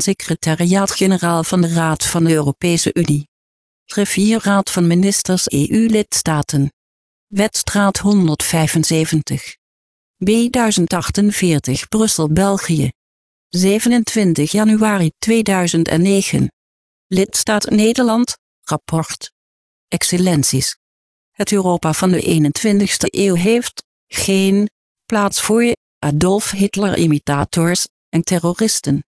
secretariaat-generaal van de Raad van de Europese Unie. Rivierraad van Ministers EU-lidstaten. Wetstraat 175. B1048 Brussel, België. 27 januari 2009. Lidstaat Nederland, rapport. Excellenties. Het Europa van de 21ste eeuw heeft geen plaats voor Adolf Hitler-imitators en terroristen.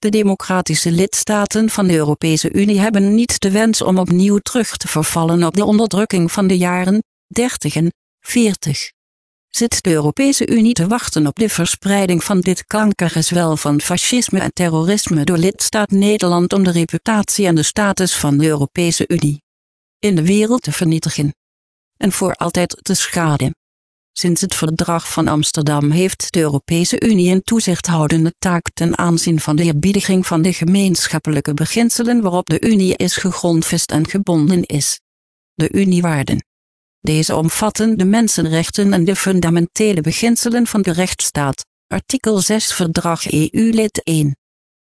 De democratische lidstaten van de Europese Unie hebben niet de wens om opnieuw terug te vervallen op de onderdrukking van de jaren 30 en 40. Zit de Europese Unie te wachten op de verspreiding van dit kankergezwel van fascisme en terrorisme door lidstaat Nederland om de reputatie en de status van de Europese Unie in de wereld te vernietigen en voor altijd te schaden? Sinds het verdrag van Amsterdam heeft de Europese Unie een toezichthoudende taak ten aanzien van de eerbiediging van de gemeenschappelijke beginselen waarop de Unie is gegrondvest en gebonden is. De Uniewaarden. Deze omvatten de mensenrechten en de fundamentele beginselen van de rechtsstaat, artikel 6 Verdrag EU-lid 1.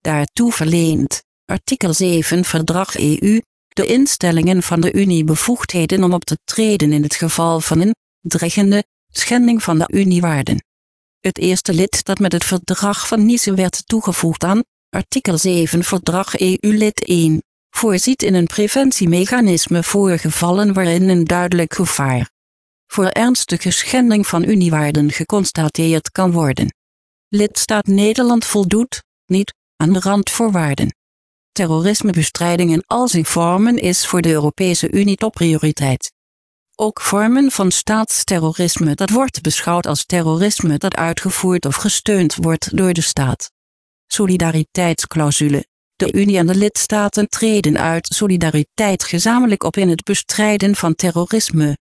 Daartoe verleent, artikel 7 Verdrag EU, de instellingen van de Unie bevoegdheden om op te treden in het geval van een dreigende schending van de Uniewaarden. Het eerste lid dat met het verdrag van Nice werd toegevoegd aan artikel 7 Verdrag EU-lid 1 voorziet in een preventiemechanisme voor gevallen waarin een duidelijk gevaar voor ernstige schending van Uniewaarden geconstateerd kan worden. Lidstaat Nederland voldoet niet aan de randvoorwaarden. Terrorismebestrijding in al zijn vormen is voor de Europese Unie topprioriteit ook vormen van staatsterrorisme dat wordt beschouwd als terrorisme dat uitgevoerd of gesteund wordt door de staat. Solidariteitsclausule. De Unie en de lidstaten treden uit solidariteit gezamenlijk op in het bestrijden van terrorisme.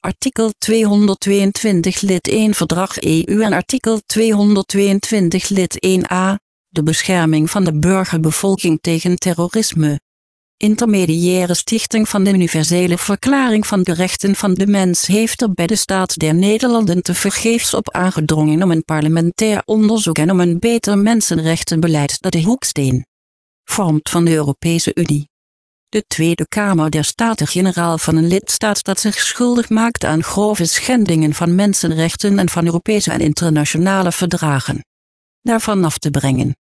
Artikel 222 lid 1 Verdrag EU en artikel 222 lid 1a, de bescherming van de burgerbevolking tegen terrorisme intermediaire stichting van de Universele Verklaring van de Rechten van de Mens heeft er bij de Staat der Nederlanden te vergeefs op aangedrongen om een parlementair onderzoek en om een beter mensenrechtenbeleid dat de hoeksteen vormt van de Europese Unie. De Tweede Kamer der Staten-Generaal van een lidstaat dat zich schuldig maakt aan grove schendingen van mensenrechten en van Europese en internationale verdragen. Daarvan af te brengen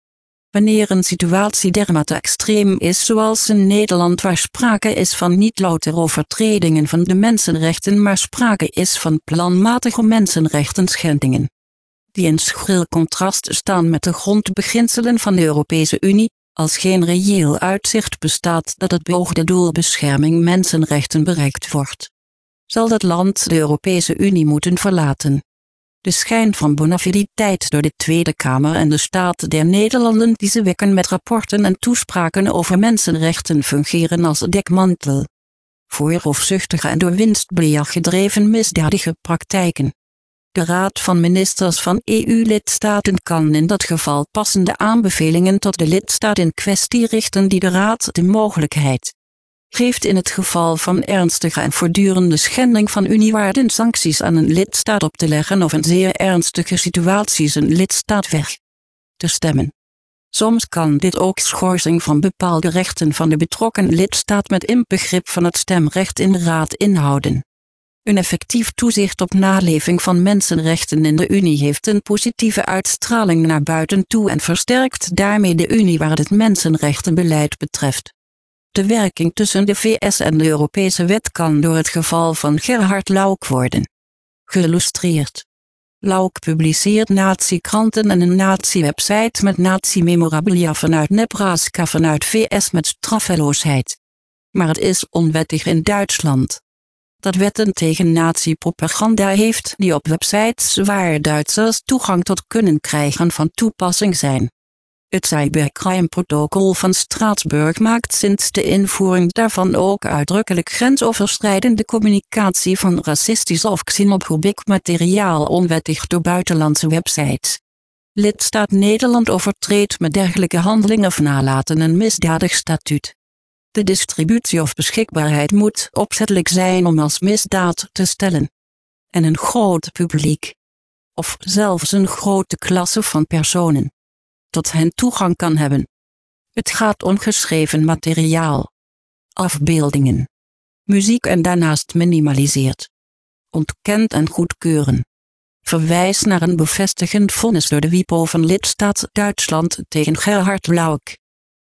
wanneer een situatie dermate extreem is zoals in Nederland waar sprake is van niet louter overtredingen van de mensenrechten maar sprake is van planmatige mensenrechten schendingen. Die in schril contrast staan met de grondbeginselen van de Europese Unie, als geen reëel uitzicht bestaat dat het beoogde doel bescherming mensenrechten bereikt wordt. Zal dat land de Europese Unie moeten verlaten? De schijn van bonafiditeit door de Tweede Kamer en de Staat der Nederlanden die ze wekken met rapporten en toespraken over mensenrechten fungeren als dekmantel. Voor roofzuchtige en door winstbejag gedreven misdadige praktijken. De Raad van Ministers van EU-lidstaten kan in dat geval passende aanbevelingen tot de lidstaat in kwestie richten die de Raad de mogelijkheid geeft in het geval van ernstige en voortdurende schending van uniewaarden sancties aan een lidstaat op te leggen of in zeer ernstige situaties een lidstaat weg te stemmen. Soms kan dit ook schorsing van bepaalde rechten van de betrokken lidstaat met inbegrip van het stemrecht in de Raad inhouden. Een effectief toezicht op naleving van mensenrechten in de Unie heeft een positieve uitstraling naar buiten toe en versterkt daarmee de Unie waar het mensenrechtenbeleid betreft. De werking tussen de VS en de Europese wet kan door het geval van Gerhard Lauk worden geïllustreerd. Lauk publiceert nazi-kranten en een nazi-website met nazi-memorabilia vanuit Nebraska vanuit VS met straffeloosheid. Maar het is onwettig in Duitsland. Dat wetten tegen nazi-propaganda heeft die op websites waar Duitsers toegang tot kunnen krijgen van toepassing zijn. Het cybercrime-protocol van Straatsburg maakt sinds de invoering daarvan ook uitdrukkelijk grensoverschrijdende communicatie van racistisch of xenofobiek materiaal onwettig door buitenlandse websites. Lidstaat Nederland overtreedt met dergelijke handelingen of nalaten een misdadig statuut. De distributie of beschikbaarheid moet opzettelijk zijn om als misdaad te stellen. En een groot publiek, of zelfs een grote klasse van personen tot hen toegang kan hebben. Het gaat om geschreven materiaal. Afbeeldingen. Muziek en daarnaast minimaliseert. Ontkent en goedkeuren. Verwijs naar een bevestigend vonnis door de WIPO van lidstaat Duitsland tegen Gerhard Lauck.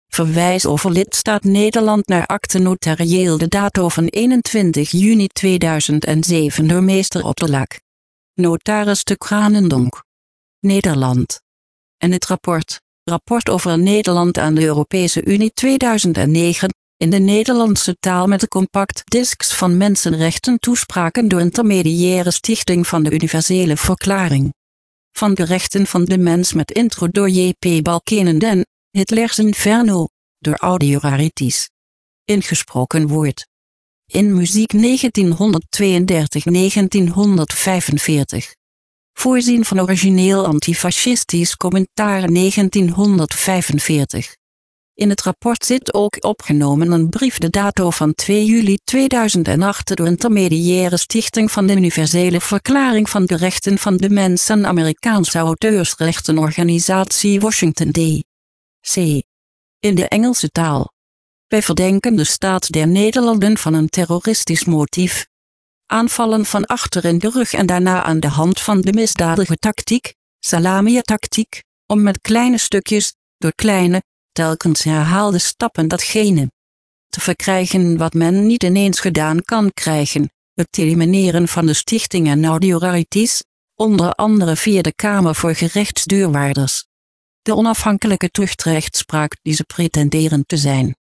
Verwijs over lidstaat Nederland naar akte notarieel de dato van 21 juni 2007 door meester Otterlak. Notaris de Kranendonk. Nederland. En het rapport, rapport over Nederland aan de Europese Unie 2009, in de Nederlandse taal met de compact discs van mensenrechten toespraken door intermediaire stichting van de Universele Verklaring van de Rechten van de Mens met intro door J.P. Balkenenden, Hitlers Inferno, door Audio Rarities. Ingesproken woord. In muziek 1932-1945. Voorzien van origineel antifascistisch commentaar 1945. In het rapport zit ook opgenomen een brief de dato van 2 juli 2008 door intermediaire stichting van de Universele Verklaring van de Rechten van de Mens en Amerikaanse auteursrechtenorganisatie Washington D.C. In de Engelse taal. Wij verdenken de staat der Nederlanden van een terroristisch motief. Aanvallen van achter in de rug en daarna aan de hand van de misdadige tactiek, salami-tactiek, om met kleine stukjes, door kleine, telkens herhaalde stappen datgene te verkrijgen wat men niet ineens gedaan kan krijgen, het elimineren van de stichting en audiorarities, onder andere via de Kamer voor Gerechtsdeurwaarders. De onafhankelijke tuchtrechtspraak die ze pretenderen te zijn.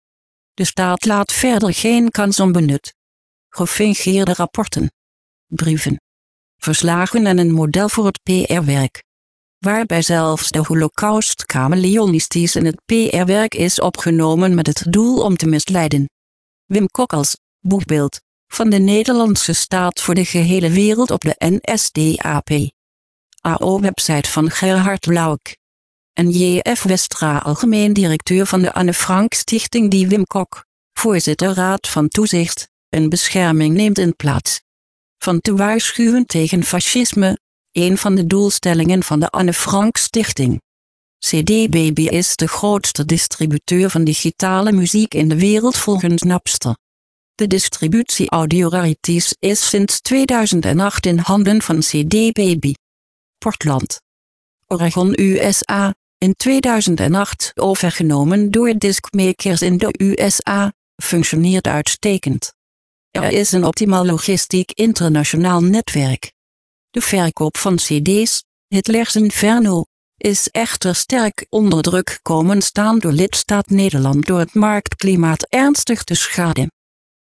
De staat laat verder geen kans om benut. Gefingeerde rapporten, brieven, verslagen en een model voor het PR-werk waarbij zelfs de holocaust kameleonistisch in het PR-werk is opgenomen met het doel om te misleiden. Wim Kok als boegbeeld van de Nederlandse staat voor de gehele wereld op de NSDAP. AO-website van Gerhard Lauck. En J.F. Westra algemeen directeur van de Anne Frank Stichting die Wim Kok, voorzitter Raad van Toezicht, en bescherming neemt in plaats. Van te waarschuwen tegen fascisme, een van de doelstellingen van de Anne Frank Stichting. CD Baby is de grootste distributeur van digitale muziek in de wereld volgens Napster. De distributie Audio Rarities is sinds 2008 in handen van CD Baby. Portland. Oregon USA, in 2008 overgenomen door Discmakers in de USA, functioneert uitstekend. Er is een optimaal logistiek internationaal netwerk. De verkoop van cd's, Hitlers Inferno, is echter sterk onder druk komen staan door lidstaat Nederland door het marktklimaat ernstig te schaden.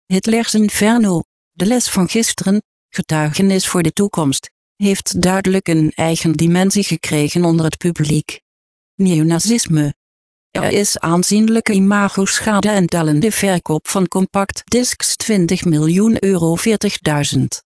Hitlers Inferno, de les van gisteren, getuigenis voor de toekomst, heeft duidelijk een eigen dimensie gekregen onder het publiek. Neonazisme. Er is aanzienlijke imago-schade en tellende verkoop van compact discs 20 miljoen euro 40.000.